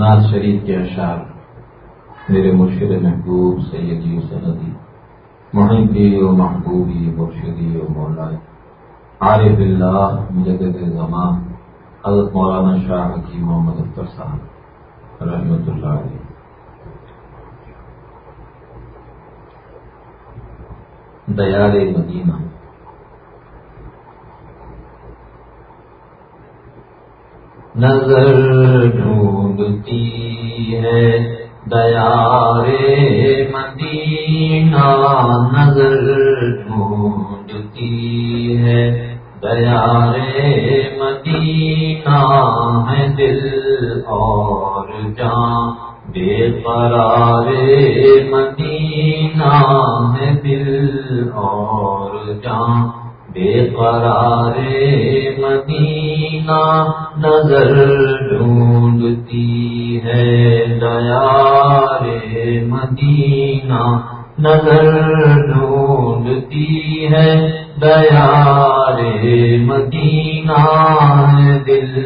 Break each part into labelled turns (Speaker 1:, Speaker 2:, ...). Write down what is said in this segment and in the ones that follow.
Speaker 1: ناز شریف کے اشعار، میرے مرشد محبوب، سیدی و سندی محبی و محبوبی مرشدی و مولا عارف اللہ مجدد زمان، حضرت مولانا شاہ کی محمد اختر صاحب رحمۃ اللہ علیہ۔ دیار مدینہ۔ نظر ڈھونڈ ڈھونڈتی ہے۔ دیار مدینہ نظر ڈھونڈتی ہے۔ دیار مدینہ ہے دل اور جان۔ بے قرار مدینہ ہے دل اور جان۔ بے قرار مدینہ نظر ڈھونڈتی ہے دیار مدینہ نظر ڈھونڈتی ہے دیار مدینہ دل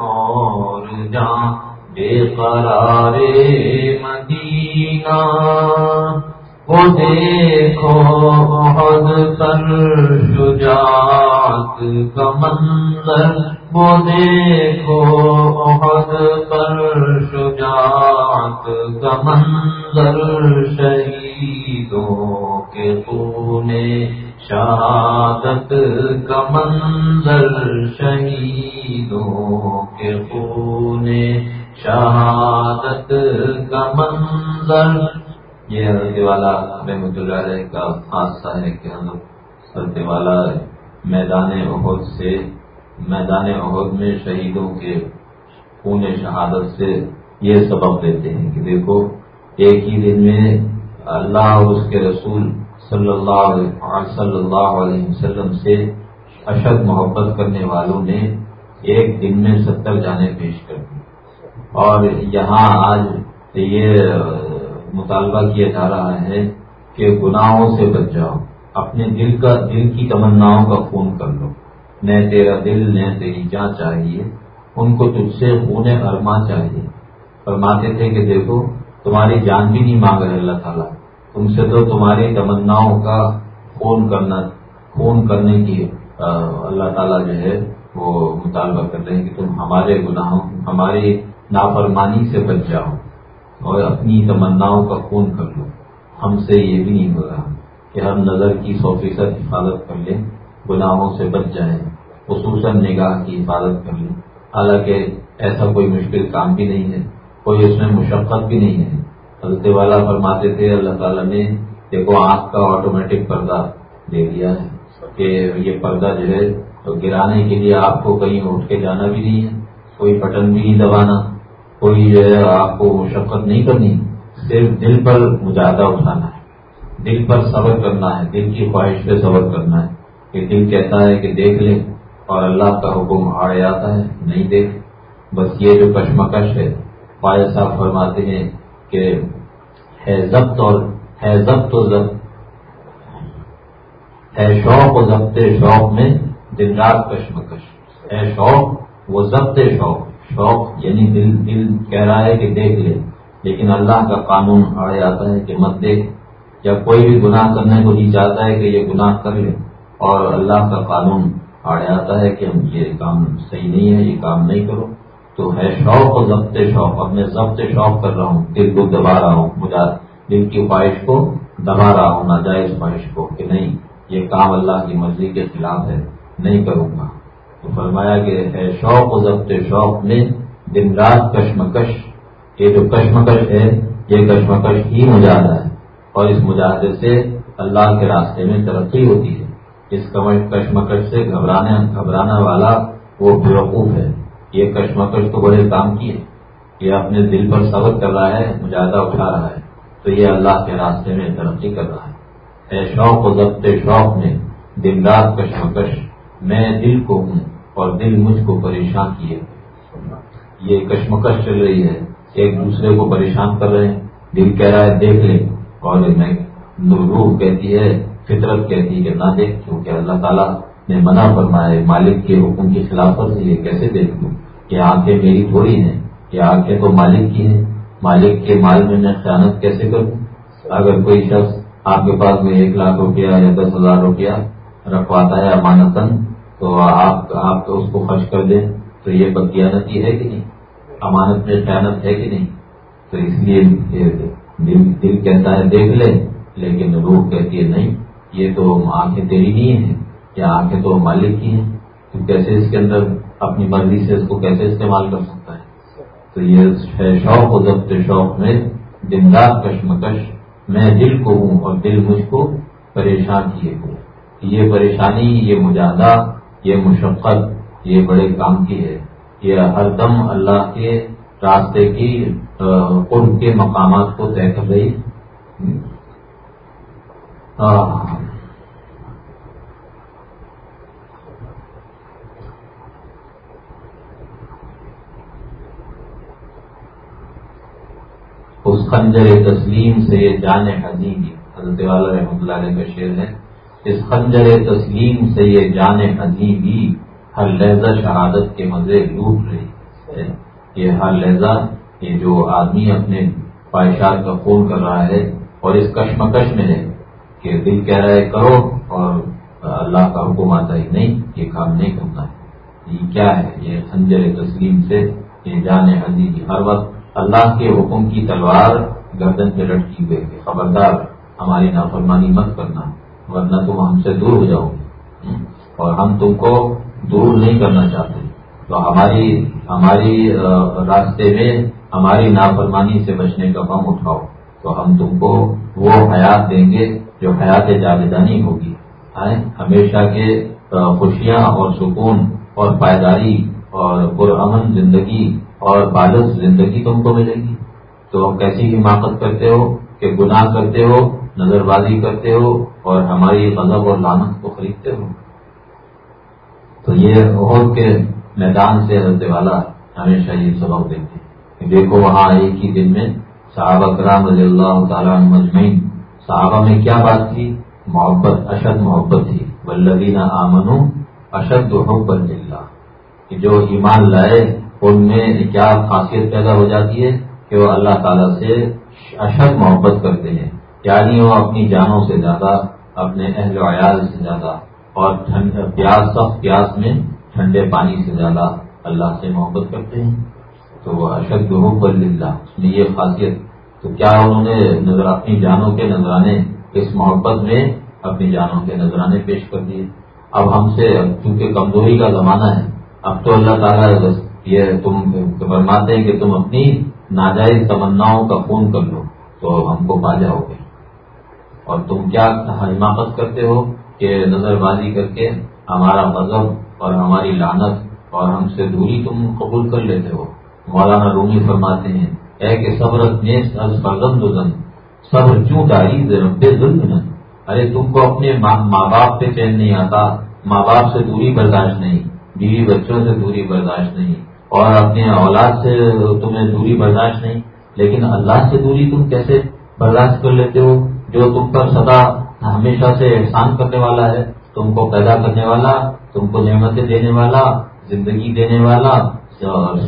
Speaker 1: اور جان بے قرار مدینہ وہ دیکھو بہت سر شجاعت کا منظر۔ وہ دیکھو بہت سر شجاعت کا منظر۔ شہیدوں کے خون شہادت کا منظر۔ شہیدوں کے خون شہادت کا منظر۔ یہ حضرت والا رحمت اللہ علیہ کا حادثہ ہے۔ کہ حضرت والا میدان عہد سے میدان عہد میں شہیدوں کے خون شہادت سے یہ سبب دیتے ہیں کہ دیکھو، ایک ہی دن میں اللہ اور اس کے رسول صلی اللہ علیہ صلی اللہ علیہ وسلم سے اشد محبت کرنے والوں نے ایک دن میں ستر جانے پیش کر دی۔ اور یہاں آج یہ مطالبہ کیا جا رہا ہے کہ گناہوں سے بچ جاؤ، اپنے دل کا، دل کی تمناؤں کا خون کر لو۔ نہ تیرا دل، نہ تیری جان چاہیے، ان کو تجھ سے خون ارما چاہیے۔ فرماتے تھے کہ دیکھو، تمہاری جان بھی نہیں مانگ رہے اللہ تعالیٰ۔ تم سے تو تمہاری تمناؤں کا خون کرنا، خون کرنے کی اللہ تعالیٰ جو ہے، وہ مطالبہ کر رہے ہیں کہ تم ہمارے گناہوں، ہماری نافرمانی سے بچ جاؤ۔ اور اپنی تمناؤں کا خون کر لو۔ ہم سے یہ بھی نہیں ہو رہا کہ ہم نظر کی سو فیصد حفاظت کر لیں، گناہوں سے بچ جائیں، خصوصاً نگاہ کی حفاظت کر لیں۔ حالانکہ ایسا کوئی مشکل کام بھی نہیں ہے، کوئی اس میں مشقت بھی نہیں ہے۔ حضرت والا فرماتے تھے، اللہ تعالیٰ نے، دیکھو آنکھ کا آٹومیٹک پردہ دے دیا ہے کہ یہ پردہ جو ہے تو گرانے کے لیے آپ کو کہیں اٹھ کے جانا بھی نہیں ہے، کوئی بٹن بھی نہیں دبانا۔ کوئی جو ہے آپ کو مشقت نہیں کرنی، صرف دل پر مجاہدہ اٹھانا ہے۔ دل پر صبر کرنا ہے، دل کی خواہش پہ صبر کرنا ہے۔ کہ دل کہتا ہے کہ دیکھ لے اور اللہ کا حکم آڑے آتا ہے، نہیں دیکھ۔ بس یہ جو کشمکش ہے خواہ صاحب فرماتے ہیں کہ ہے ضبط اور ہے ضبط و ضبط۔ ہے شوق و ضبط شوق میں دن رات کشمکش۔ ہے شوق وہ ضبط شوق۔ شوق یعنی دل دل کہہ رہا ہے کہ دیکھ لے۔ لیکن اللہ کا قانون آڑے آتا ہے کہ مت دیکھ۔ یا کوئی بھی گناہ کرنے کو نہیں چاہتا ہے کہ یہ گناہ کر لے، اور اللہ کا قانون آڑے آتا ہے کہ ہم یہ کام صحیح نہیں ہے، یہ کام نہیں کرو۔ تو ہے شوق اور ضبط شوق۔ اب میں ضبط شوق کر رہا ہوں، دل کو دبا رہا ہوں، مجھے دل کی خواہش کو دبا رہا ہوں، ناجائز خواہش کو کہ نہیں، یہ کام اللہ کی مرضی کے خلاف ہے، نہیں کروں گا۔ تو فرمایا کہ ہے شوق و ضبط شوق میں دن رات کشمکش، یہ جو کشمکش ہے، یہ کشمکش ہی مجاہدہ ہے۔ اور اس مجاہدے سے اللہ کے راستے میں ترقی ہوتی ہے۔ اس کشمکش سے گھبرانے گھبرانا والا وہ بیوقوف ہے۔ یہ کشمکش تو بڑے کام کی ہے۔ یہ اپنے دل پر صبر کر رہا ہے مجاہدہ اٹھا رہا ہے۔ تو یہ اللہ کے راستے میں ترقی کر رہا ہے۔ اے شوق و ضبط شوق میں دن رات کشمکش میں دل کو ہوں اور دل مجھ کو پریشان کیے۔ یہ کشمکش چل رہی ہے۔ ایک دوسرے کو پریشان کر رہے ہیں۔ دل کہہ رہا ہے، دیکھ لیں اور میں روح کہتی ہے، فطرت کہتی ہے کہ نہ دیکھ، کیونکہ اللہ تعالیٰ نے منع فرمایا ہے، مالک کے حکم کی خلافت سے یہ کیسے دیکھ لوں؟ یہ آنکھیں میری تھوڑی ہیں یہ آنکھیں تو مالک کی ہیں۔ مالک کے مال میں میں خیانت کیسے کروں؟ اگر کوئی شخص آپ کے پاس میں ایک لاکھ روپیہ یا دس ہزار روپیہ رکھواتا ہے امانتن تو آپ آپ اس کو خرچ کر دیں، تو یہ بدیانتی ہے کہ نہیں؟ امانت میں خیانت ہے کہ نہیں؟ تو اس لیے دل دل کہتا ہے دیکھ لے، لیکن روح کہتی ہے نہیں، یہ تو آنکھیں تیری نہیں ہیں یا آنکھیں تو مالک کی ہیں، تو کیسے اس کے اندر اپنی مرضی سے اس کو کیسے استعمال کر سکتا ہے؟ تو یہ شوق و ضبط شوق میں دن رات کشمکش میں دل کو ہوں اور دل مجھ کو پریشان کیے ہوں یہ پریشانی، یہ مجاہدہ یہ مشقت، یہ بڑے کام کی ہے۔ یہ ہر دم اللہ کے راستے کی قرب کے مقامات کو طے کر رہی۔ اس خنجر تسلیم سے یہ جان حدیم حضرت والا رحمۃ اللہ علیہ کا شعر ہے۔ اس خنجر تسلیم سے یہ جان بھی ہر لہجہ شہادت کے مزے لوٹ رہی ہے یہ ہر لہجہ یہ جو آدمی اپنے خواہشات کا خون کر رہا ہے اور اس کشمکش میں ہے کہ دل کہہ رہا ہے کرو اور اللہ کا حکم آتا ہی نہیں، یہ کام نہیں کرنا ہے۔ یہ کیا ہے؟ یہ خنجر تسلیم سے یہ جان حدیبی ہر وقت اللہ کے حکم کی تلوار گردن پہ لٹکی ہوئے خبردار، ہماری نافرمانی مت کرنا۔ ورنہ تم ہم سے دور ہو جاؤ اور ہم تم کو دور نہیں کرنا چاہتے۔ تو ہماری ہماری راستے میں ہماری نافرمانی سے بچنے کا غم اٹھاؤ۔ تو ہم تم کو وہ حیات دیں گے جو حیات جاویدانی ہوگی۔ ہمیشہ کے خوشیاں اور سکون اور پائیداری اور پرامن زندگی اور بالغ زندگی تم کو ملے گی۔ تو کیسی حماقت کرتے ہو کہ گناہ کرتے ہو نظر بازی کرتے ہو اور ہماری غضب اور لانت کو خریدتے ہو۔ تو یہ عہد کے میدان سے حضرت والا ہمیشہ یہ سبق دیتے کہ دیکھو وہاں ایک ہی دن میں صحابہ کرام رضی اللہ تعالیٰ مجمعین، صحابہ میں کیا بات تھی؟ محبت، اشد محبت تھی۔ ولدینہ آمن اشد محبت اللہ جو ایمان لائے، ان میں کیا خاصیت پیدا ہو جاتی ہے؟ کہ وہ اللہ تعالیٰ سے اشد محبت کرتے ہیں۔ یعنی وہ اپنی جانوں سے زیادہ، اپنے اہل و عیال سے زیادہ، اور پیاس، سخت پیاس میں ٹھنڈے پانی سے زیادہ اللہ سے محبت کرتے ہیں۔ تو وہ اشد محبت اللہ اس میں یہ خاصیت۔ تو کیا انہوں نے نظر، اپنی جانوں کے نذرانے، اس محبت میں اپنی جانوں کے نذرانے پیش کر دیے؟ اب ہم سے چونکہ کمزوری کا زمانہ ہے، اب تو اللہ تعالیٰ یہ تم فرماتے ہیں کہ تم اپنی ناجائز تمناؤں کا خون کر لو، تو ہم کو پا جاؤ گے اور تم کیا حماقت کرتے ہو کہ نظر بازی کر کے ہمارا مذہب اور ہماری لانت اور ہم سے دوری تم قبول کر لیتے ہو؟ مولانا رومی فرماتے ہیں، اے کہ صبرت از فرزند صبر کیوں ڈاری رب ظلم ارے تم کو اپنے ماں باپ پہ چین نہیں آتا، ماں باپ سے دوری برداشت نہیں، بیوی بچوں سے دوری برداشت نہیں، اور اپنے اولاد سے تمہیں دوری برداشت نہیں، لیکن اللہ سے دوری تم کیسے برداشت کر لیتے ہو؟ جو تم پر سدا ہمیشہ سے احسان کرنے والا ہے، تم کو پیدا کرنے والا، تم کو نعمتیں دینے والا، زندگی دینے والا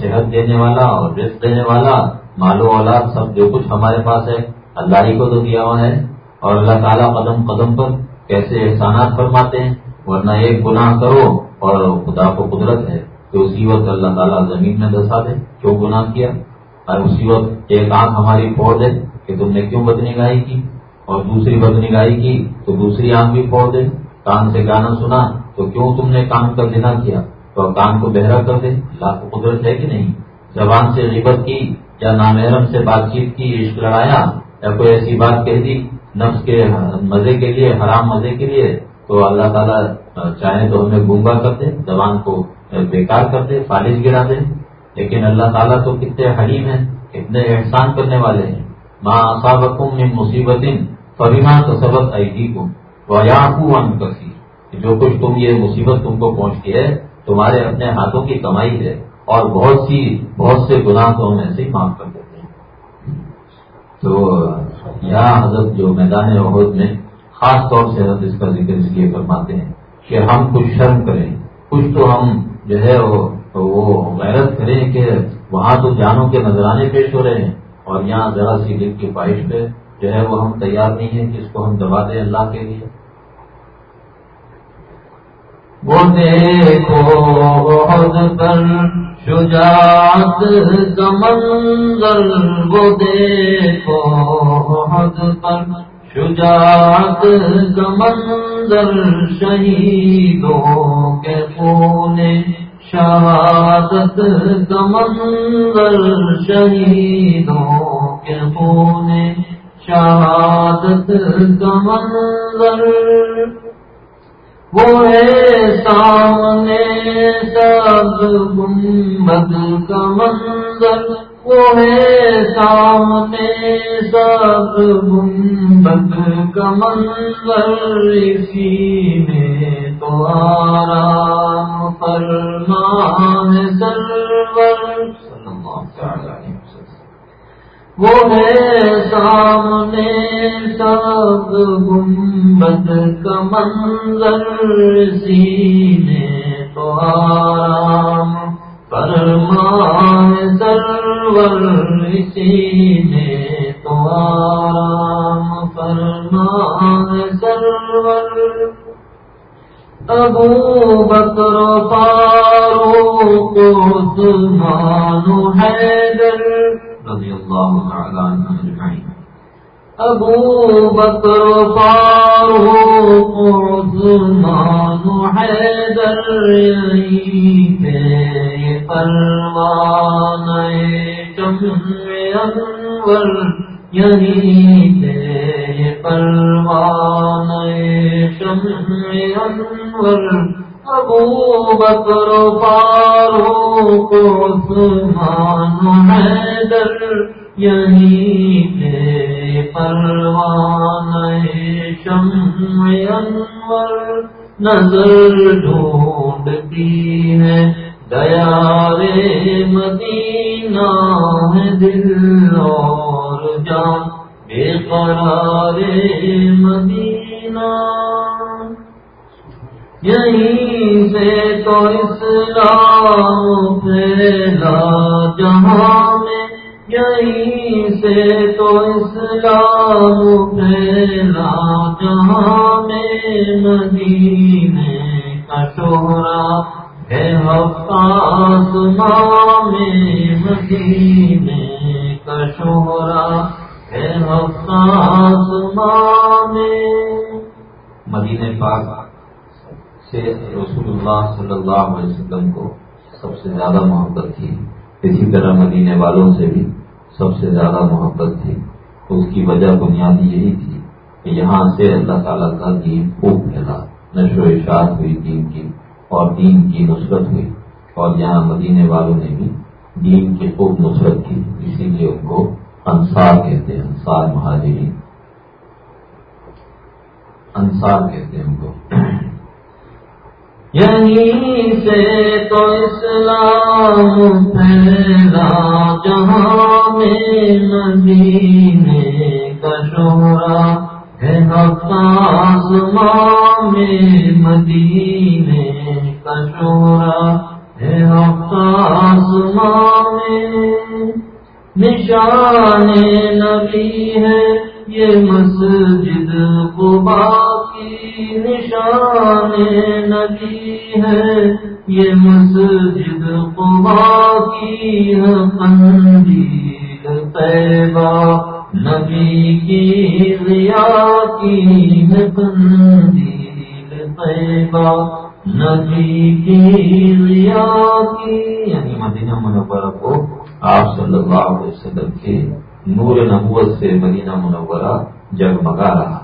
Speaker 1: صحت دینے والا، اور رزق دینے والا مالو اولاد سب جو کچھ ہمارے پاس ہے، اللہ ہی کو تو دیا ہوا ہے۔ اور اللہ تعالیٰ قدم قدم پر کیسے احسانات فرماتے ہیں، ورنہ ایک گناہ کرو اور خدا کو قدرت ہے۔ کہ اسی وقت اللہ تعالیٰ زمین میں دسا دے کیوں گناہ کیا۔ اور اسی وقت ایک آنکھ ہماری پھوڑ دے کہ تم نے کیوں بدنی گائی کی۔ اور دوسری بدنی گائی کی تو دوسری آنکھ بھی پھوڑ دے، کان سے گانا سنا تو کیوں تم نے کان کا دنا کیا؟ تو کان کو بہرا کر دے اللہ کو قدرت ہے کہ نہیں؟ زبان سے غیبت کی یا نامحرم سے بات چیت کی عشق لڑایا؟ یا کوئی ایسی بات کہہ دی نفس کے مزے کے لیے، حرام مزے کے لیے؟ تو اللہ تعالیٰ چاہے تو ہمیں گنگا کر دے، زبان کو بیکار کر دے فالج گرا دے۔ لیکن اللہ تعالیٰ تو کتنے حلیم ہیں، کتنے احسان کرنے والے ہیں۔ ماں صابقم میں مصیبت فبیما تو سبق آئی کو کسی جو کچھ تم یہ مصیبت تم کو پہنچتی ہے، تمہارے اپنے ہاتھوں کی کمائی ہے اور بہت سی، بہت سے گناہ تو ہم ایسے ہی معاف کر دیتے ہیں۔ تو یہاں حضرت جو میدان عہد میں خاص طور سے حضرت اس کا ذکر اس لیے فرماتے ہیں کہ ہم کچھ شرم کریں، کچھ تو ہم جو ہے وہ غیرت کریں کہ وہاں تو جانوں کے نذرانے پیش ہو رہے ہیں اور یہاں ذرا سی دل کی خواہش پہ جو ہے وہ ہم تیار نہیں ہیں کہ اس کو ہم دبا دیں اللہ کے لیے۔ وہ دیکھو بہت پر شجاعت سمندر وہ دیکھو۔ بہت پر شجاعت سمندر شہیدوں کے خون شہادت سمندر شہیدوں کے خون شہادت سمندر۔ وہ ہے سامنے سب گنبد کا منظر۔ وہ ہے سامنے سب گنبد کا منظر۔ اسی میں تو آرام فرمان سرور۔ وہ ہے سامنے سب گنبد کا منظر، سینے تو آرام۔ فرمان سرور، سینے تو آرام۔ فرمان سرور۔ ابو بکر پارو کو مانو حیدر۔ رضی اللہ تعالی عنہ اجمعین. ابو بکر فاروق عثمان حیدر پہ پروان چمع انور یہی پہ پروان چمع انور ابو بکر فاروق عثمان حیدر، یہی پہ پروان شمع انور، نظر ڈھونڈتی ہے، دیار مدینہ ہے دل اور جان، بے قرار مدینہ۔ یہیں سے تو اسلام پھیلا جہاں میں، یہیں سے تو اسلام پھیلا جہاں میں، مدینے کا شہرا ہے حفاظ میں، مدینے کا شہرا ہے حفاظ میں۔ مدینے پاک سے رسول اللہ صلی اللہ علیہ وسلم کو سب سے زیادہ محبت تھی۔ اسی طرح مدینے والوں سے بھی سب سے زیادہ محبت تھی۔ اس کی وجہ بنیادی یہی تھی کہ یہاں سے اللہ تعالیٰ کا دین خوب پھیلا۔ نشو و اشاعت ہوئی، دین کی اور دین کی نصرت ہوئی۔ اور یہاں مدینے والوں نے بھی دین کی خوب نصرت کی۔ اسی لیے ان کو انصار کہتے ہیں، انصار مہاجرین۔ انصار کہتے ہیں ان کو۔ یہیں سے تو اسلام پھیلا، جہاں میں مدینے کا شورا ہے حفاظ ماں میں مدینے کا شورا ہے حفاظ ماں میں۔ نشان نبی ہے، یہ مسجد قبا نشان نبی ہے، یہ مسجد قبا کی قندیل طیبہ نبی کی ضیا کی قندیل طیبہ نبی کی ضیا کی یعنی مدینہ منورہ کو آپ صلی اللہ علیہ وسلم کے نور نبوت سے مدینہ منورہ جگمگا رہا۔ ہے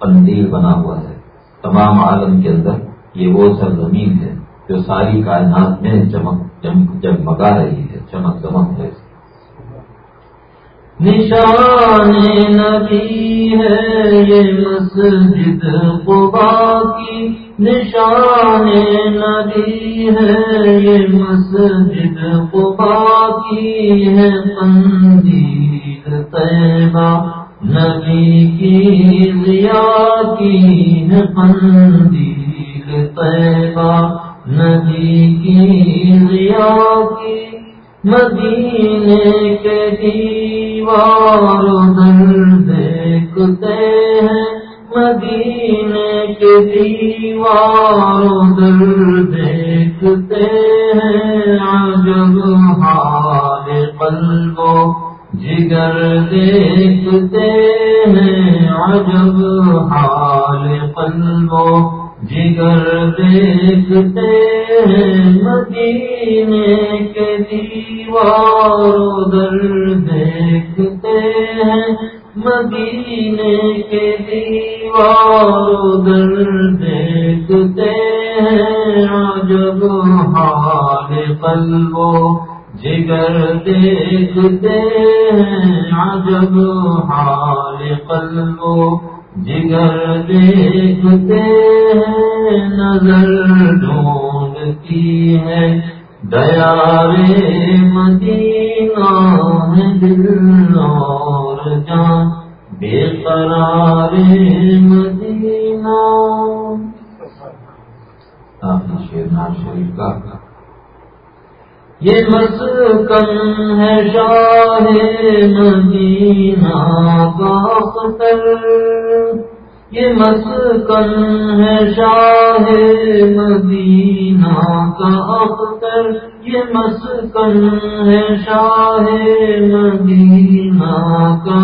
Speaker 1: قندیل بنا ہوا ہے۔ تمام عالم کے اندر یہ وہ سرزمین ہے جو ساری کائنات میں چمک جگمگا رہی ہے، چمک دمک ہے۔ نشان نبی ہے یہ مسجد قبا کی۔ نشان نبی ہے یہ مسجد قبا کی۔ ہے قندیل طیبہ۔ نبی کی ضیا کی ہے قندیل طیبہ نبی کی ضیا کی مدینے کے دیوار دل دیکھتے ہیں۔ مدینے کے دیوار دل دیکھتے ہیں۔ عجب حال جگر دیکھتے ہیں عجب حال قلب و جگر دیکھتے ہیں مدینے کے دیوار در دیکھتے ہیں مدینے کے دیوار در دیکھتے ہیں جب حال قلب و جگر دیکھتے ہیں جب حال قلب جگر دیکھتے ہیں نظر ڈھونڈتی ہے دیا رے مدینہ دل اور جان بے قرار مدینہ۔ شریف کا یہ مسکن ہے شاہ مدینہ کا خطر یہ مسکن ہے شاہ مدینہ کا اختر یہ مسکن ہے شاہ مدینہ کا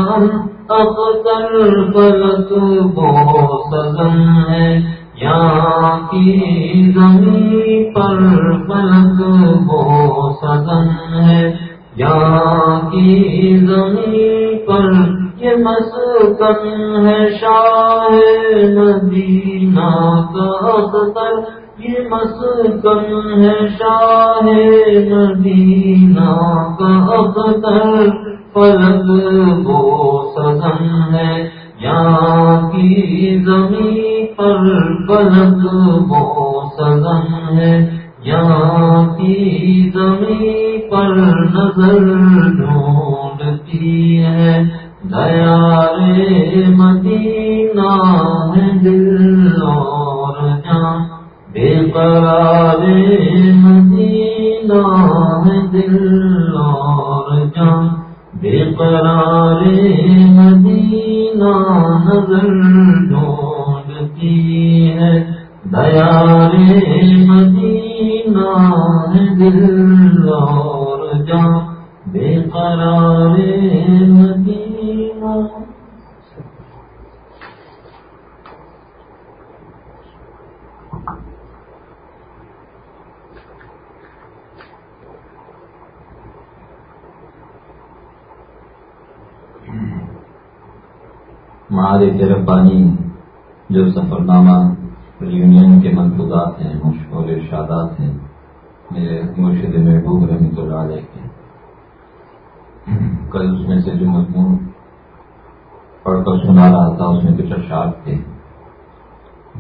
Speaker 1: اختر فلک بہت سزن ہے۔ یہاں کی زمین پر فلک وہ سدن ہے یہاں کی زمین پر یہ مسکن ہے، شاہ مدینہ کا اختر یہ مسکن ہے، شاہ مدینہ کا اختر فلک وہ سدن ہے۔ یہاں کی زمین پر پلک وہ سزن ہے۔ یہاں کی زمین پر نظر ڈھونڈتی ہے۔ دیا رے مدینہ ہے دل اور جان۔ بے قرار مدینہ ہے دل اور جان۔ بے قرار مدینہ نظر ڈھونڈتی ہے۔ دیار رے مدینہ دل اور جان۔ بے قرار مدینہ ہمارے ربانی جو سفر نامہ یونین کے منفوظات ہیں مشہور ارشادات ہیں، میرے مرشد محبوب رحمۃ اللہ علیہ کے۔ کل اس میں سے جو مضمون پڑھ کر سنا رہا تھا، اس میں کچھ اشعار تھے۔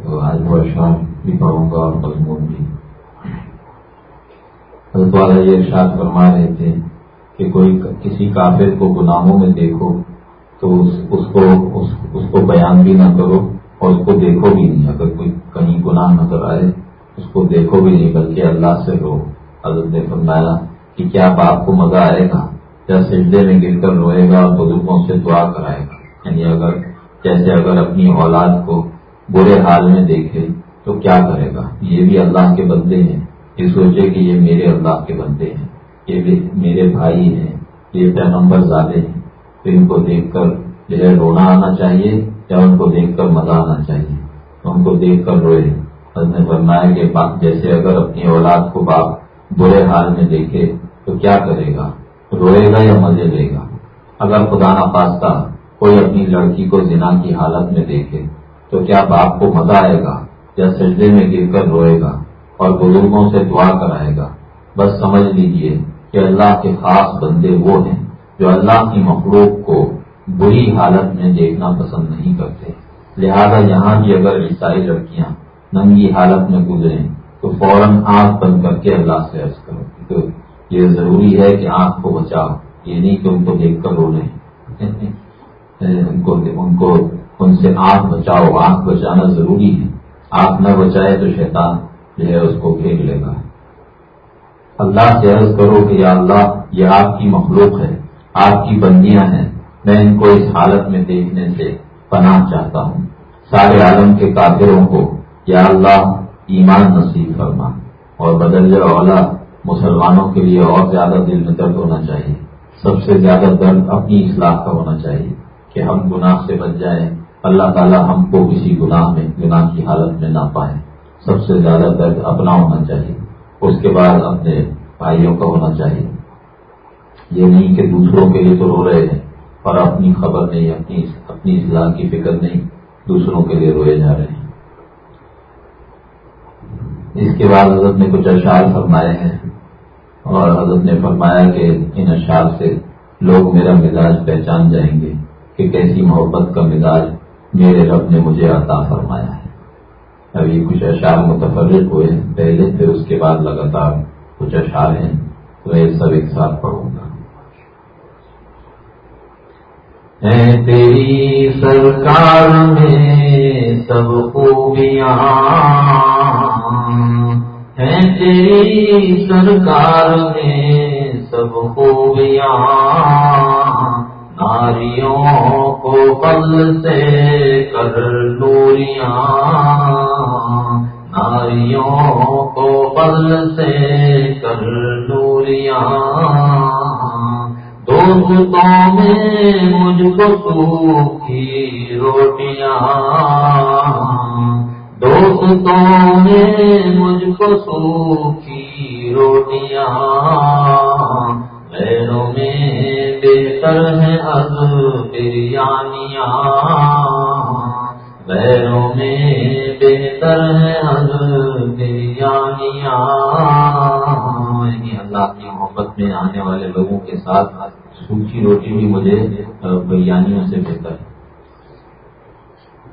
Speaker 1: تو آج وہ اشعار بھی پڑھوں گا اور مضمون بھی۔ حضرت والا یہ ارشاد فرما رہے تھے کہ کوئی کسی کافر کو گناہوں میں دیکھو تو اس اس کو اس, اس کو بیان بھی نہ کرو اور اس کو دیکھو بھی نہیں۔ اگر کوئی کہیں گناہ نظر آئے اس کو دیکھو بھی نہیں بلکہ اللہ سے رو حضرت نے فرمایا کہ کیا باپ کو مزہ آئے گا؟ یا سجدے میں گر کر روئے گا اور بزرگوں سے دعا کرائے گا؟ یعنی اگر جیسے اگر اپنی اولاد کو برے حال میں دیکھے تو کیا کرے گا؟ یہ بھی اللہ کے بندے ہیں۔ یہ سوچے کہ یہ میرے اللہ کے بندے ہیں۔ یہ میرے بھائی ہیں۔ یہ پیغمبر زیادہ ہیں۔ ان کو دیکھ کر جو ہے رونا آنا چاہیے یا ان کو دیکھ کر مزہ آنا چاہیے۔ ان کو دیکھ کر روئے۔ نے فرمایا کہ باپ جیسے اگر اپنی اولاد کو باپ برے حال میں دیکھے تو کیا کرے گا؟ روئے گا یا مزے لے گا؟ اگر خدا نخواستہ کوئی اپنی لڑکی کو زنا کی حالت میں دیکھے تو کیا باپ کو مزہ آئے گا یا سجدے میں گر کر روئے گا اور بزرگوں سے دعا کرائے گا؟ بس سمجھ لیجیے کہ اللہ کے خاص بندے وہ ہیں جو اللہ کی مخلوق کو بری حالت میں دیکھنا پسند نہیں کرتے۔ لہذا یہاں بھی اگر عیسائی لڑکیاں ننگی حالت میں گزریں، تو فوراً آنکھ بند کر کے اللہ سے عرض کرو کیونکہ یہ ضروری ہے کہ آنکھ کو بچاؤ، یہ نہیں کہ ان کو دیکھ کر رو ان کو ان کو، ان سے آنکھ بچاؤ، آنکھ بچانا ضروری ہے۔ آنکھ نہ بچائے تو شیطان جو ہے اس کو گھیر لے گا۔ اللہ سے عرض کرو کہ یا اللہ، یہ آپ کی مخلوق ہے۔ آپ کی بندیاں ہیں۔ میں ان کو اس حالت میں دیکھنے سے پناہ چاہتا ہوں۔ سارے عالم کے کافروں کو یا اللہ ایمان نصیب فرما اور بدل اولا مسلمانوں کے لیے اور زیادہ دل میں درد ہونا چاہیے۔ سب سے زیادہ درد اپنی اصلاح کا ہونا چاہیے کہ ہم گناہ سے بچ جائیں۔ اللہ تعالیٰ ہم کو کسی گناہ میں، گناہ کی حالت میں نہ پائے سب سے زیادہ درد اپنا ہونا چاہیے۔ اس کے بعد اپنے بھائیوں کا ہونا چاہیے۔ یہ نہیں کہ دوسروں کے لیے تو رو رہے ہیں، اور اپنی خبر نہیں، اپنی اپنی اصلاح کی فکر نہیں، دوسروں کے لیے روئے جا رہے ہیں۔ اس کے بعد حضرت نے کچھ اشعار فرمائے ہیں، اور حضرت نے فرمایا کہ ان اشعار سے لوگ میرا مزاج پہچان جائیں گے کہ کیسی محبت کا مزاج میرے رب نے مجھے عطا فرمایا ہے۔ ابھی کچھ اشعار متفرق ہوئے پہلے پھر اس کے بعد لگاتار کچھ اشعار ہیں، تو میں سب ایک ساتھ پڑھوں گا تیری سرکار میں سب خوبیاں۔ ہیں تیری سرکار میں سب خوبیاں۔ ناریوں کو پل سے کر لوریاں ناریوں کو پل سے کر لوریاں دوستوں میں مجھ کو سوکھی روٹیاں۔ دوستوں میں مجھ کو سوکھی روٹیاں۔ غیروں میں بہتر ہے از بریانیاں۔ غیروں میں بہتر ہے از بریانیاں۔ اللہ کی محبت میں آنے والے لوگوں کے ساتھ سوکھی روٹی بھی مجھے بریانیوں سے بہتر ہے۔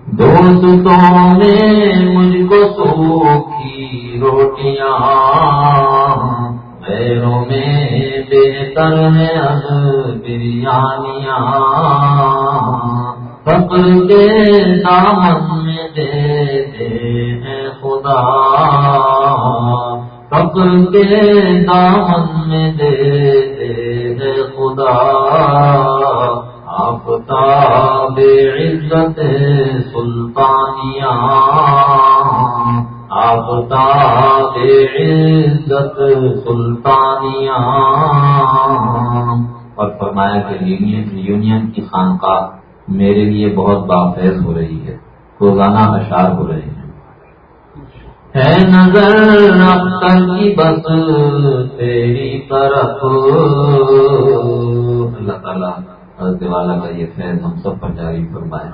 Speaker 1: دوستوں میں مجھ کو سوکھی روٹیاں پیروں میں بہتر ہے اب بریانیاں۔ فکر کے دامن میں دے دے ہیں خدا۔ فکر کے دامن میں دے دے خدا۔ آفتاب عزت سلطانیاں۔ آفتاب عزت سلطانیاں۔ اور فرمایا کہ یونین کی خانقاہ میرے لیے بہت بافیز ہو رہی ہے، روزانہ اشعار ہو رہے ہیں ہے نظر اختر کی بس تیری طرف۔ اللہ تعالیٰ حضرت والا کا یہ فیض ہم سب پر جاری فرمائے،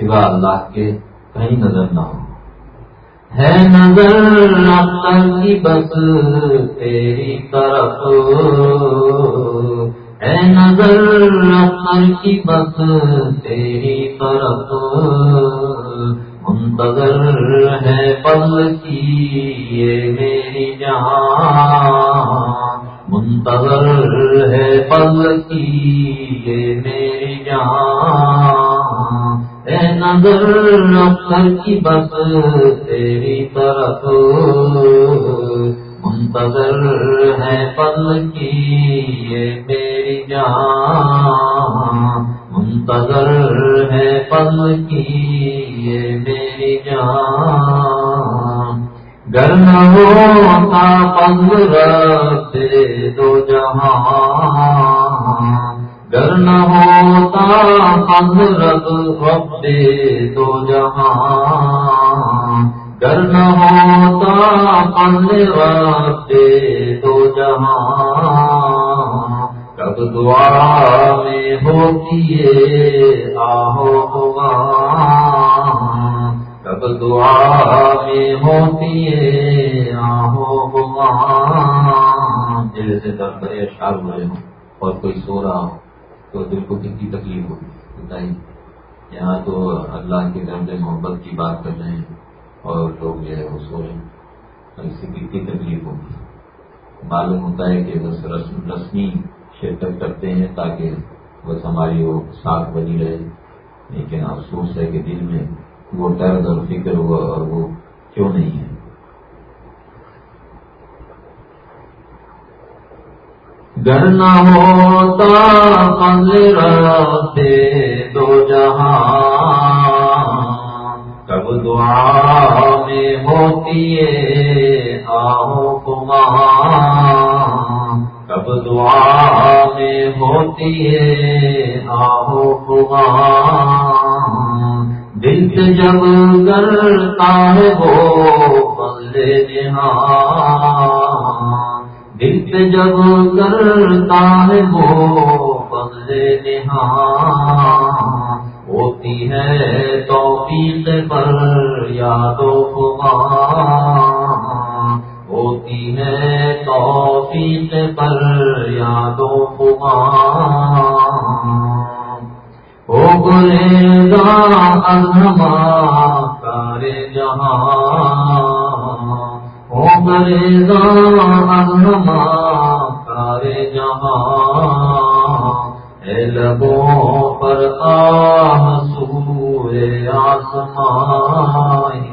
Speaker 1: سوا اللہ کے کہیں نظر نہ ہو۔ ہے نظر اختر کی بس تیری طرف۔ ہے نظر اختر کی بس تیری طرف۔ منتظر ہے پل کی یہ میری جان منتظر ہے پل کی یہ میری جان نظر اکثر کی بس تیری طرف۔ منتظر ہے پل کی یہ میری جان منتظر ہے پل کی یہ میری جان۔ گر نہ ہوتا پل رکھتے دو جہاں۔ گر نہ ہوتا حضرت رب دو جہاں۔ گر نہ ہوتا پند حضرت دو جہاں۔ کب دعا میں ہوتی ہے، آہو ہوگا کب دعا میں ہوتی ہے آہو ہوگا دل سے درد اشار ہوئے ہوں۔ اور کوئی سو رہا ہو تو دل کو کتنی تکلیف ہوگی؟ بتائیے، یہاں تو اللہ کے درد محبت کی بات کر رہے ہیں اور لوگ جو ہے وہ سو رہے ہیں۔ اس سے کتنی تکلیف ہوگی؟ معلوم ہوتا ہے کہ بس رسمی شرکت کرتے ہیں تاکہ بس ہماری وہ ساتھ بنی رہے۔ لیکن افسوس ہے کہ دل میں وہ درد اور فکر ہوا اور وہ کیوں نہیں ہے؟ گر نہ ہوتا فضل رہتے دو جہاں کب دعا میں ہوتی ہے آؤ کمار کب دعا میں ہوتی ہے آؤ کمار جب کرتا ہے وہ بندے نہاں دل جب کرتا ہے وہ بندے نہاں ہوتی ہے توفیق پر یادو ہوتی ہے توفیق پر یادو ہو گلے گا ازما کار جہاں۔ ہو گلے گا ازما کار جہاں لبوں پر آسمان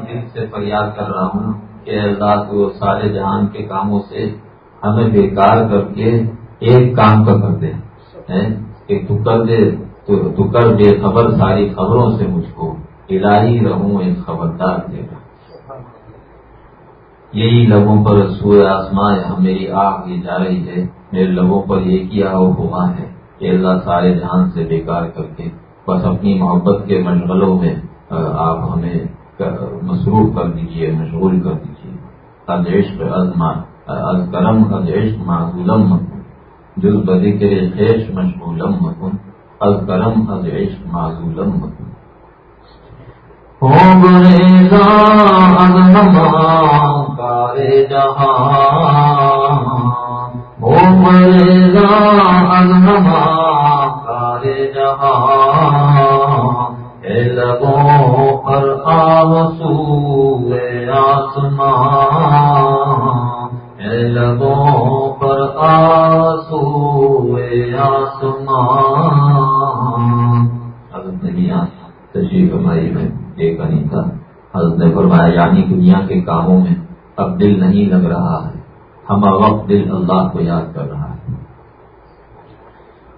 Speaker 1: دل سے فریاد کر رہا ہوں کہ اللہ کو سارے جہان کے کاموں سے ہمیں بیکار کر کے ایک کام کا کر دے۔ کہ تو کر دے۔ تو کر بے خبر ساری خبروں سے مجھ کو، الہی رہوں ایک خبردار دے گا۔ یہی لبوں پر سوئے آسمان میری آگ یہ جا رہی ہے، میرے لبوں پر یہ کیا ہوا ہے۔ کہ اللہ سارے جہان سے بیکار کر کے، بس اپنی محبت کے مشغلوں میں آپ ہمیں مصروف کر دیجیے مشغول کر دیجیے از عشق از کرم از عشق معذولم مکن۔ جز بدی کے خیش مشغولم مکن۔ از کرم از عشق معذولم مکن ہو گریزا کار جہاں لبوں پر آسو آسمان۔ لبوں پر آسو آسمان۔ تشریف ہماری میں ایک نہیں تھا۔ حضرت نے فرمایا یعنی دنیا کے کاموں میں اب دل نہیں لگ رہا ہے۔ ہم وقت دل اللہ کو یاد کر رہا ہے۔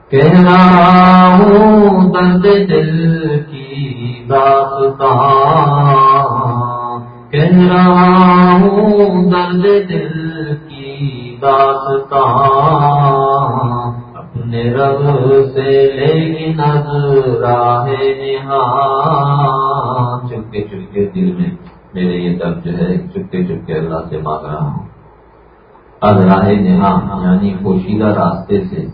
Speaker 1: کہہ رہا ہوں درد دل کی داستان کہہ رہا ہوں درد دل کی داستان اپنے رب سے لے نظر ہے چپکے چپکے دل میں میرے یہ درد جو ہے چپکے چپکے اللہ سے مانگ رہا ہوں راہ نہا یعنی پوشیدہ راستے سے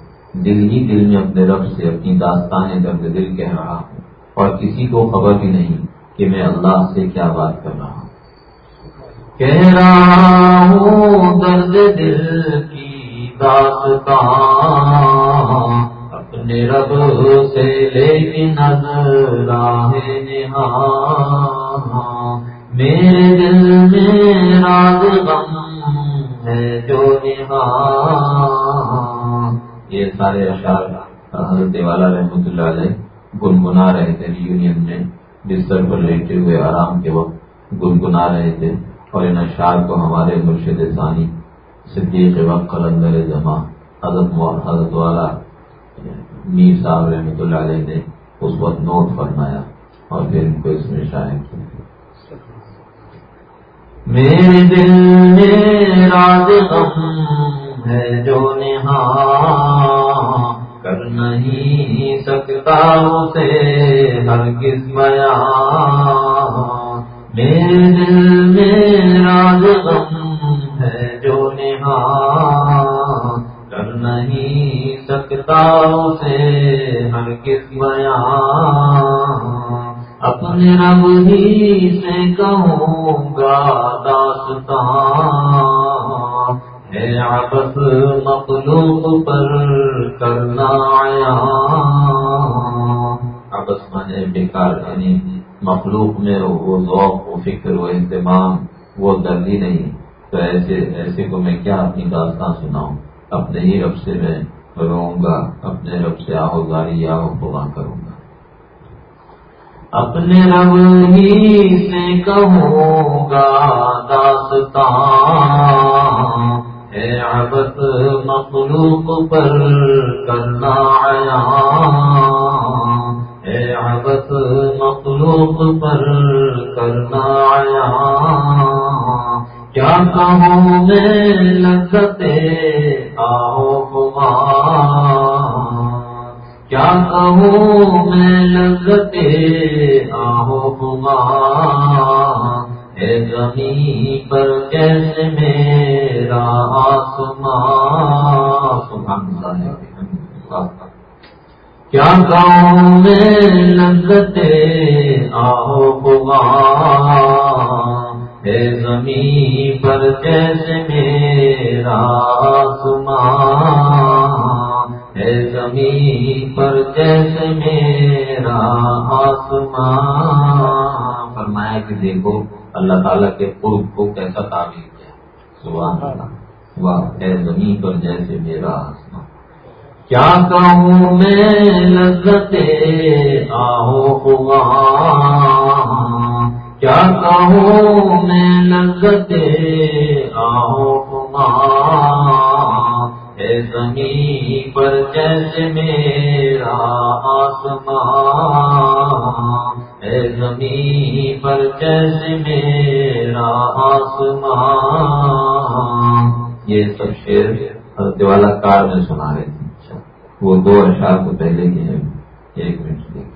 Speaker 1: دل ہی دل میں اپنے رب سے اپنی داستان درد دل کہہ رہا ہوں اور کسی کو خبر بھی نہیں کہ میں اللہ سے کیا بات کر رہا ہوں کہہ رہا ہوں درد دل داستان اپنے رب سے لے نظر راہ نہا میرے دل میں راز غم ہے جو یہ سارے اشعار حضرت والا رحمۃ اللہ علیہ گنگنا رہے تھے یونین میں بستر پر لیٹے ہوئے آرام کے وقت گنگنا رہے تھے اور ان اشعار کو ہمارے مرشد ثانی صدیق وقت قلندر جمع حضرت حضرت والا، میر صاحب رحمۃ اللہ علیہ نے اس وقت نوٹ فرمایا اور پھر ان کو اس میں شائع کیا۔ میرے دل میں راز غم ہے جو نہا کر نہیں سکتا اسے ہر کس میرے دل میں راز غم ہے کر نہیں سکتا اسے ہر کس بیا اپنے رب ہی سے کہوں گا داستان۔ ہے آپس مخلوق پر کرنا آیا۔ آپس میں بیکار یعنی مخلوق میں وہ ذوق و فکر و اہتمام وہ درد ہی نہیں۔ تو ایسے ایسے کو میں کیا اپنی داستان سناؤں؟ اپنے ہی رب سے میں رہوں گا، اپنے رب سے آہو گاری آہو پوا کروں گا۔ اپنے رب ہی سے کہوں گا، داستان۔ ہے عبت مخلوق پر کرنا آیا اے عبت مخلوق پر کرنا آیا کیا کہوں میں لگتے آؤ کیا کہوں میں لگتے آؤ اے زمین پر کیسے میرا آسمان؟ کیا گاؤں میں لگتے آؤ اے زمین پر کیسے میرا آسمان؟ اے زمین پر کیسے میرا آسمان؟ فرمایا کہ دیکھو، اللہ تعالیٰ کے قرب کو کیسا تعبیر کیا؟ سبحان اللہ۔ واہ، اے زمین پر جیسے میرا آسمان۔ کیا کہوں میں لذتے آہو ہوا کیا کہوں میں لذتے آہو ہوا اے زمین پر جیسے میرا آسمان۔ اے زمین پر جیسے میرا آسمان۔ یہ سب شیر حضرت والا کار میں سنا رہے تھے۔ اچھا، وہ دو اشعار کو پہلے ہی ہے ایک منٹ دیکھ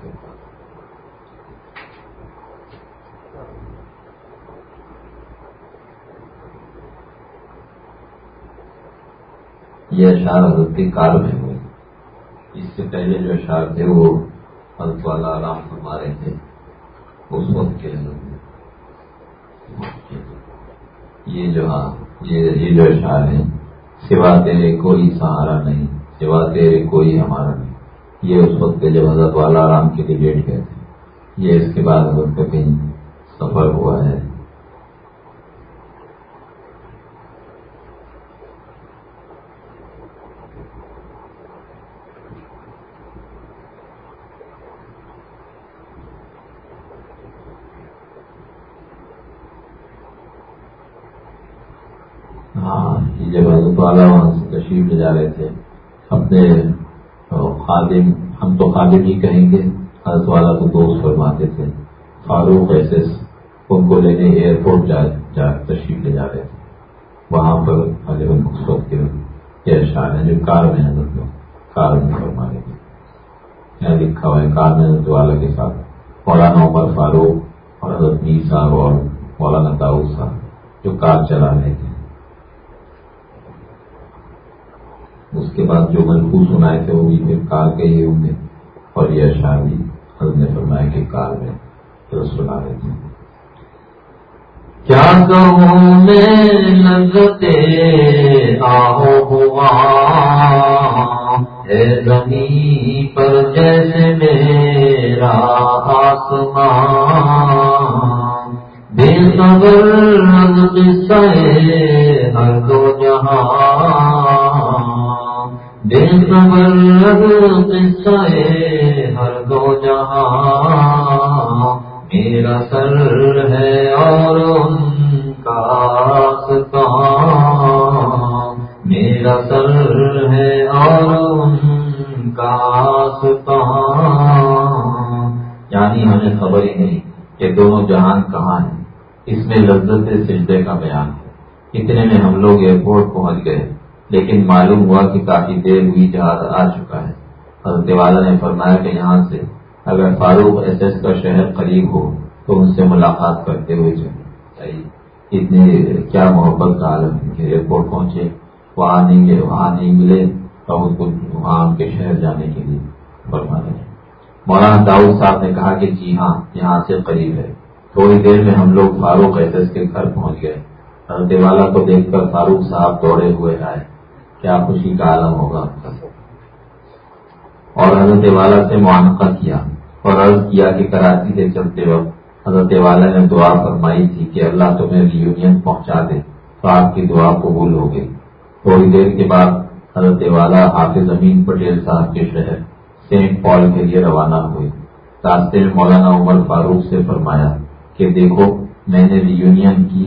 Speaker 1: یہ اشعار حضرت کی کار میں ہوئے۔ اس سے پہلے جو اشعار تھے وہ حضرت والا آرام فرما رہے تھے۔ اس وقت کے یہ جو ہاں یہ جو اشعار ہیں، سوا تیرے کوئی سہارا نہیں، سوا تیرے کوئی ہمارا نہیں۔ یہ اس وقت کے جب حضرت والا رام کے لیے گئے تھے۔ یہ اس کے بعد حضرت کا کہیں سفر ہوا ہے۔ جب حضرت والا وہاں سے تشریف لے جا رہے تھے۔ اپنے خادم، ہم تو خادم ہی کہیں گے۔ حضرت والا کو دوست فرماتے تھے۔ فاروق ایسے ان کو لینے ایئرپورٹ جا تشریف لے جا رہے تھے۔ وہاں پر مقصد کے یہ شان ہے جو کار میں حضرت کار میں فرمانے کے۔ یہاں لکھا ہوا ہے، کار میں حضرت والا کے ساتھ۔ مولانا عمر فاروق اور حضرت میر صاحب اور مولانا داؤد صاحب، جو کار چلا رہے تھے۔ اس کے بعد جو ملفوظ سنائے تھے وہ بھی پھر کار کے ہی ہوں گے اور یہ اشعار بھی حضرت نے فرمایا کہ کار میں جو سنا رہے تھے۔ کیا کہوں میں لگتے آہو ہوا؟ اے زمین پر جیسے میرا آسمان۔ بے خبر قصہ ہر دو جہاں۔ قصہ ہر دو جہاں میرا سر ہے اور ان کا سکان میرا سر ہے اور ان کا سکان یعنی ہمیں خبر ہی نہیں کہ دونوں جہان کہاں ہیں۔ اس میں لذت سجدے کا بیان ہے۔ اتنے میں ہم لوگ ایئرپورٹ پہنچ گئے۔ لیکن معلوم ہوا کہ کافی دیر ہوئی جہاز آ چکا ہے۔ حضرت والا نے فرمایا کہ یہاں سے اگر فاروق ایس ایس کا شہر قریب ہو تو ان سے ملاقات کرتے ہوئے چلے اتنے کیا محبت کا عالم کہ ایئرپورٹ پہنچے، وہاں نہیں وہاں نہیں ملے تو ان کو وہاں کے شہر جانے کے لیے فرمانے مولانا داؤد صاحب نے کہا کہ جی ہاں یہاں سے قریب ہے۔ تھوڑی دیر میں ہم لوگ فاروق ایس ایس کے گھر پہنچ گئے۔ حضرت والا کو دیکھ کر فاروق صاحب دوڑے ہوئے آئے۔ کیا خوشی کا عالم ہوگا؟ اور حضرت والا سے معانقہ کیا اور عرض کیا کہ کراچی سے چلتے وقت حضرت والا نے دعا فرمائی تھی کہ اللہ تمہیں ریونین پہنچا دے تو آپ کی دعا قبول ہو گئی۔ تھوڑی دیر کے بعد حضرت والا حافظ امین پٹیل صاحب کے شہر سینٹ پال کے لیے روانہ ہوئے۔ راستے میں مولانا عمر فاروق سے فرمایا کہ دیکھو، میں نے ریونین کی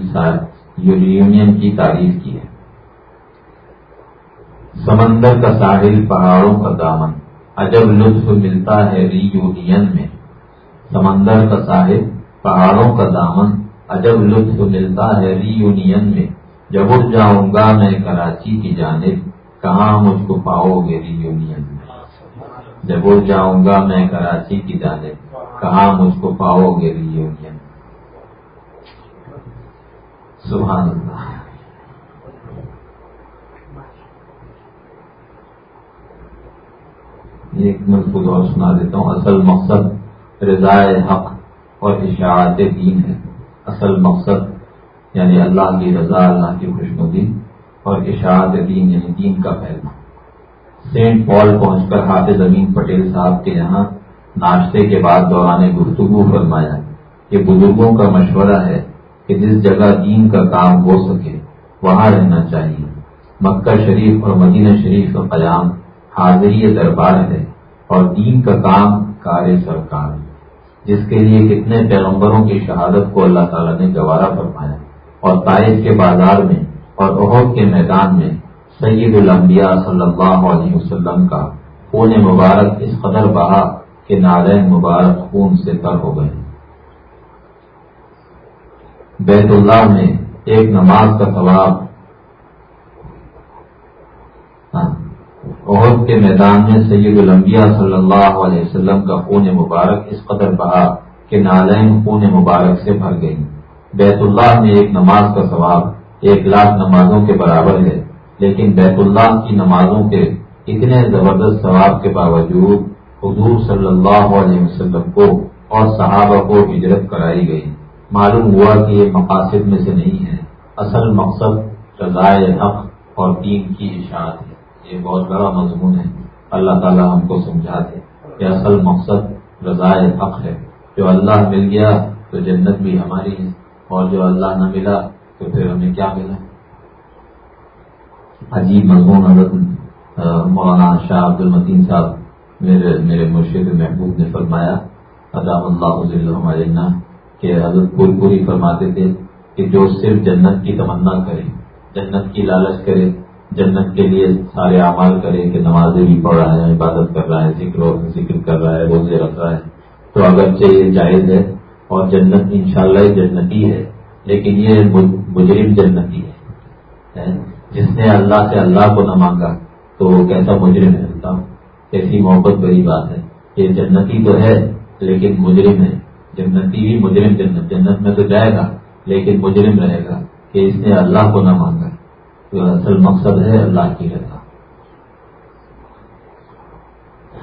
Speaker 1: ریونین کی تعریف کی ہے۔ سمندر کا ساحل، پہاڑوں کا دامن۔ عجب لطف ملتا ہے ری یونین میں۔ سمندر کا ساحل، پہاڑوں کا دامن۔ عجب لطف ملتا ہے ری یونین میں۔ جب اٹھ جاؤں گا میں کراچی کی جانب، کہاں مجھ کو پاؤ گے ری یونین میں؟ جب اٹھ جاؤں گا میں کراچی کی جانب، کہاں مجھ کو پاؤ گے ری یونین سبحان اللہ۔ ایک خود اور سنا دیتا ہوں، اصل مقصد رضائے حق اور اشاعت دین ہے۔ اصل مقصد یعنی اللہ کی رضا، اللہ کی خوشنودی اور اشاعت دین یعنی دین کا پھیلنا سینٹ پال پہنچ کر حافظ امین پٹیل صاحب کے یہاں ناشتے کے بعد دوران گفتگو فرمایا کہ بزرگوں کا مشورہ ہے کہ جس جگہ دین کا کام ہو سکے، وہاں رہنا چاہیے۔ مکہ شریف اور مدینہ شریف کا قیام حاضری دربار ہے اور دین کا کام کار سرکار جس کے لیے کتنے پیغمبروں کی شہادت کو اللہ تعالیٰ نے گوارا فرمایا۔ اور تائف کے بازار میں اور عہد کے میدان میں سید الانبیاء صلی اللہ علیہ وسلم کا خون مبارک اس قدر بہا کہ نارائن مبارک خون سے تر ہو گئے۔ بیت اللہ میں ایک نماز کا ثواب۔ ہاں۔ عہد کے میدان میں سید الانبیاء صلی اللہ علیہ وسلم کا خون مبارک اس قدر بہا کہ نالین خون مبارک سے بھر گئی بیت اللہ میں ایک نماز کا ثواب ایک لاکھ نمازوں کے برابر ہے، لیکن بیت اللہ کی نمازوں کے اتنے زبردست ثواب کے باوجود حضور صلی اللہ علیہ وسلم کو اور صحابہ کو ہجرت کرائی گئی۔ معلوم ہوا کہ یہ مقاصد میں سے نہیں ہے، اصل مقصد رضائے حق اور دین کی اشاعت ہے۔ یہ بہت بڑا مضمون ہے۔ اللہ تعالیٰ ہم کو سمجھا دے کہ اصل مقصد رضائے حق ہے۔ جو اللہ مل گیا تو جنت بھی ہماری ہے، اور جو اللہ نہ ملا تو پھر ہمیں کیا ملا؟ عجیب مضمون، حضرت مولانا شاہ عبد المتین صاحب میرے میرے مرشد محبوب نے فرمایا، ادام اللہ کہ حضرت پوری پوری فرماتے تھے کہ جو صرف جنت کی تمنا کرے، جنت کی لالچ کرے جنت کے لیے سارے اعمال کرے کہ نمازیں بھی پڑھ رہا ہے، عبادت کر رہا ہے، ذکر ذکر کر رہا ہے، روزے رکھ رہا ہے۔ تو اگرچہ یہ جائز ہے اور جنت انشاءاللہ جنتی ہے، لیکن یہ مجرم جنتی ہے جس نے اللہ سے اللہ کو نہ مانگا تو وہ کیسا مجرم ہے؟ بتاؤ۔ کیسی محبت بڑی بات ہے۔ یہ جنتی تو ہے، لیکن مجرم ہے۔ جنتی بھی مجرم جنت جنت میں تو جائے گا، لیکن مجرم رہے گا کہ اس نے اللہ کو نہ مانگا۔ اصل مقصد ہے اللہ کی رضا۔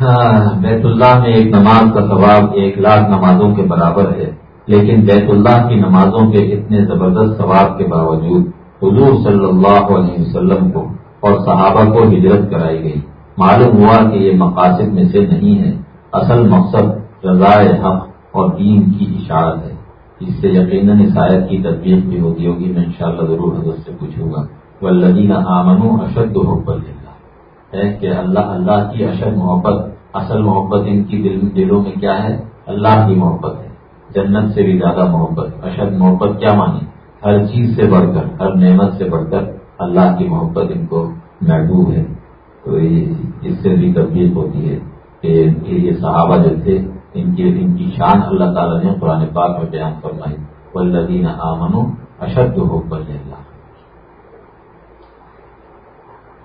Speaker 1: ہاں، بیت اللہ میں ایک نماز کا ثواب ایک لاکھ نمازوں کے برابر ہے، لیکن بیت اللہ کی نمازوں کے اتنے زبردست ثواب کے باوجود حضور صلی اللہ علیہ وسلم کو اور صحابہ کو ہجرت کرائی گئی۔ معلوم ہوا کہ یہ مقاصد میں سے نہیں ہے۔ اصل مقصد رضائے حق اور دین کی اشاعت ہے۔ اس سے یقیناً آیت کی تدبیر بھی ہوتی ہوگی، میں انشاءاللہ ضرور حضرت سے پوچھوں گا۔ والذین آمنوا اشد محبت اللہ ہے کہ اللہ اللہ کی اشد محبت، اصل محبت ان کی دل، دلوں میں کیا ہے؟ اللہ کی محبت ہے۔ جنت سے بھی زیادہ محبت۔ اشد محبت کیا مانی ہر چیز سے بڑھ کر، ہر نعمت سے بڑھ کر اللہ کی محبت ان کو محبوب ہے۔ تو اس سے بھی تبدیل ہوتی ہے کہ یہ صحابہ جو تھے، ان کی ان کی شان اللہ تعالیٰ نے قرآن پاک میں بیان فرمائی۔ والذین آمنوا اشد محبت اللہ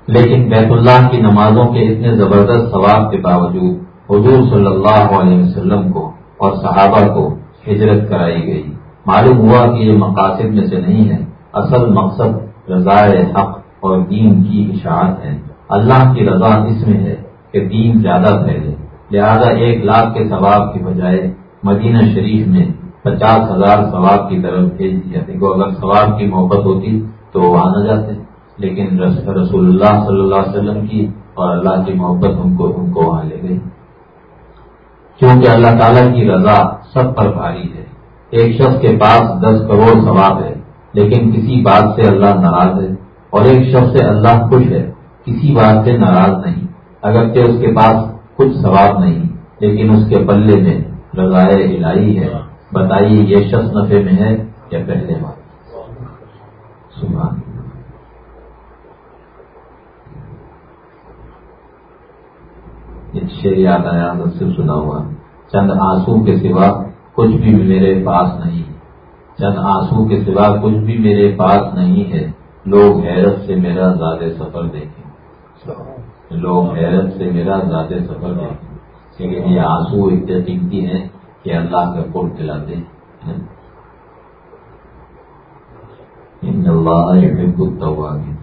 Speaker 1: لیکن بیت اللہ کی نمازوں کے اتنے زبردست ثواب کے باوجود حضور صلی اللہ علیہ وسلم کو اور صحابہ کو ہجرت کرائی گئی۔ معلوم ہوا کہ یہ مقاصد میں سے نہیں ہے۔ اصل مقصد رضائے حق اور دین کی اشاعت ہے۔ اللہ کی رضا اس میں ہے کہ دین زیادہ پھیلے۔ لہذا ایک لاکھ کے ثواب کی بجائے مدینہ شریف میں پچاس ہزار ثواب کی طرف بھیج دیا۔ دیکھو، اگر ثواب کی محبت ہوتی تو وہ آنا جاتے۔ لیکن رسول اللہ صلی اللہ علیہ وسلم کی اور اللہ کی محبت ان کو ان کو وہاں لے گئی۔ کیونکہ اللہ تعالیٰ کی رضا سب پر بھاری ہے۔ ایک شخص کے پاس دس کروڑ ثواب ہے، لیکن کسی بات سے اللہ ناراض ہے اور ایک شخص سے اللہ خوش ہے، کسی بات سے ناراض نہیں۔ اگرچہ اس کے پاس کچھ ثواب نہیں، لیکن اس کے پلے میں رضائے الہی ہے۔ بتائیے یہ شخص نفے میں ہے یا پہلے بات؟ شریعت آیا سے سنا ہوا۔ چند آنسو کے سوا کچھ بھی میرے پاس نہیں۔ چند آنسو کے سوا کچھ بھی میرے پاس نہیں ہے۔ لوگ حیرت سے میرا زیادہ سفر دیکھیں۔ لوگ حیرت سے میرا زیادہ سفر دیکھیں۔ لیکن یہ آنسو اتنے قیمتی ہیں کہ اللہ کا قرب دلاتے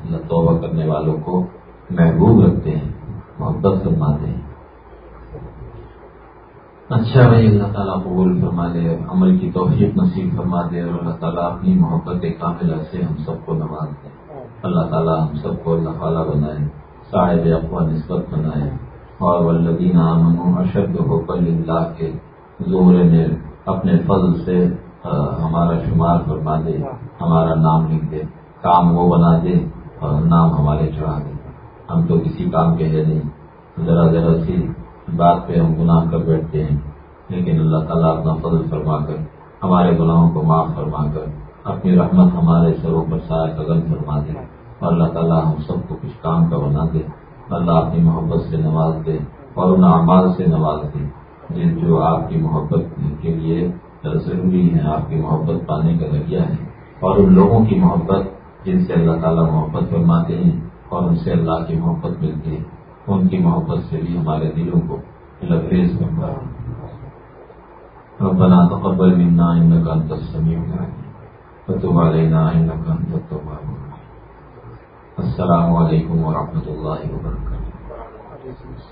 Speaker 1: اللہ توبہ کرنے والوں کو محبوب رکھتے ہیں، محبت فرماتے ہیں۔ اچھا بھائی اللہ تعالیٰ قبول فرما دے عمل کی توفیق نصیب فرما دے اور اللہ تعالیٰ اپنی محبت کاملہ سے ہم سب کو نواز دے۔ اللہ تعالیٰ ہم سب کو اللہ تعالیٰ بنائے صاحب اقوا نسبت بنائے۔ اور ولدین امن اشد ہو کر اللہ کے زور میں اپنے فضل سے ہمارا شمار فرما دے ہمارا نام لکھ دے کام وہ بنا دے اور نام ہمارے چڑھا دے۔ ہم تو کسی کام کے ہے نہیں ذرا ذرا سی بات پہ ہم گناہ کر بیٹھتے ہیں۔ لیکن اللہ تعالیٰ اپنا فضل فرما کر، ہمارے گناہوں کو معاف فرما کر، اپنی رحمت ہمارے سروں پر سایہ قدم فرما دے۔ اور اللہ تعالیٰ ہم سب کو کچھ کام کا بنا دے۔ اللہ اپنی محبت سے نواز دے اور ان اعمال سے نواز دے۔ جن جو آپ کی محبت کے لیے ضروری ہے آپ کی محبت پانے کا ذریعہ ہے اور ان لوگوں کی محبت جن سے اللہ تعالیٰ محبت فرماتے ہیں اور ان سے اللہ کی محبت ملتی ہے۔ ان کی محبت سے بھی ہمارے دلوں کو لبریز بنتا ہے۔ ربنا تقبل منا انك انت السميع العليم وتب علينا انك انت التواب السلام علیکم ورحمۃ اللہ وبرکاتہ۔